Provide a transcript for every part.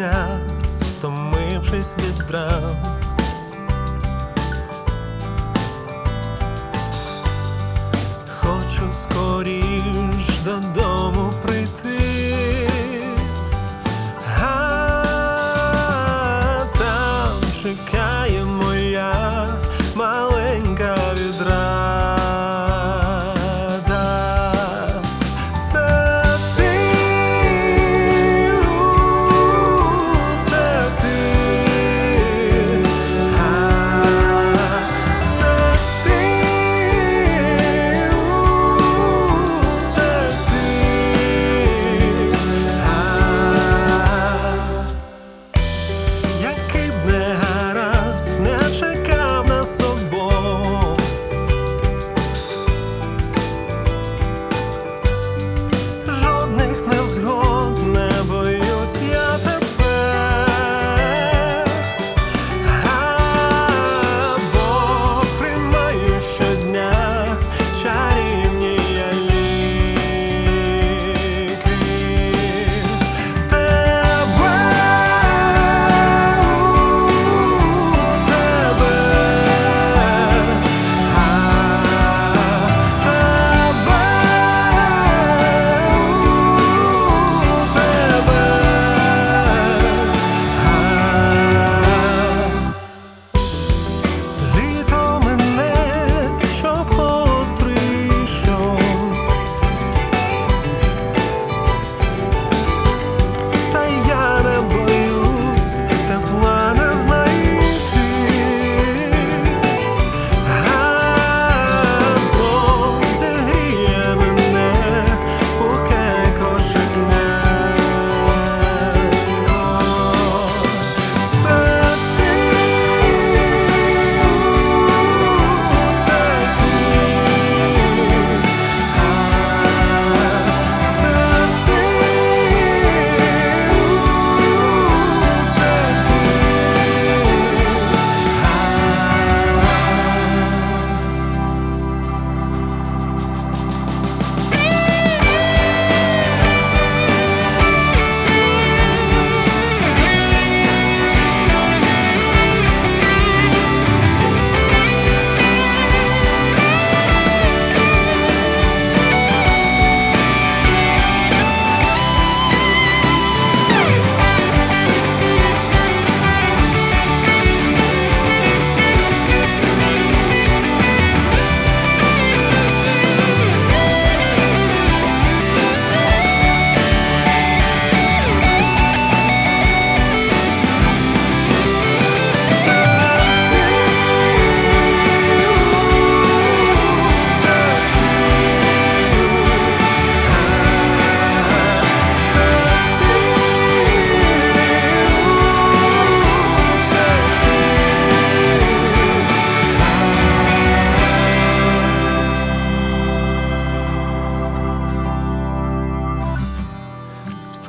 дня, стомившись від брам хочу скоріше.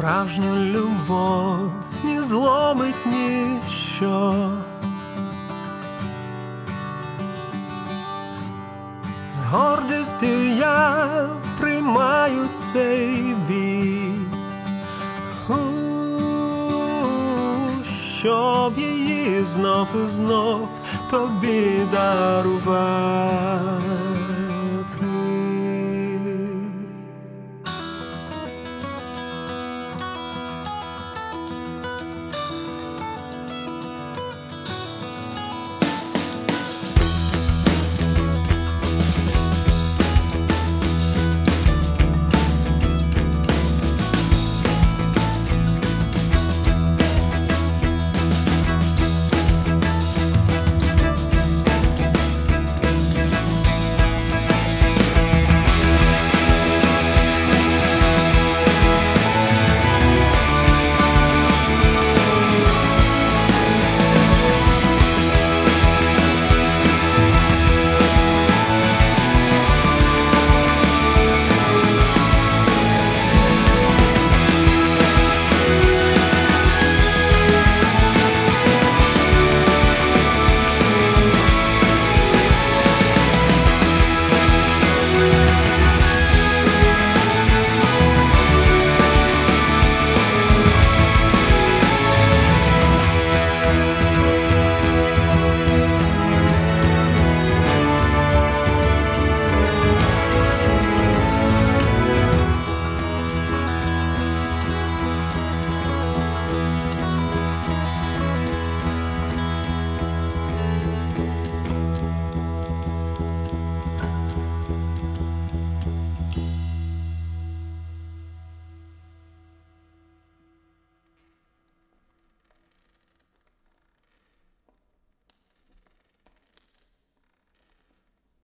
справжню любов ні зломить ніщо. З гордістю я приймаю цей бій, У щоб її знов і знов тобі дарував.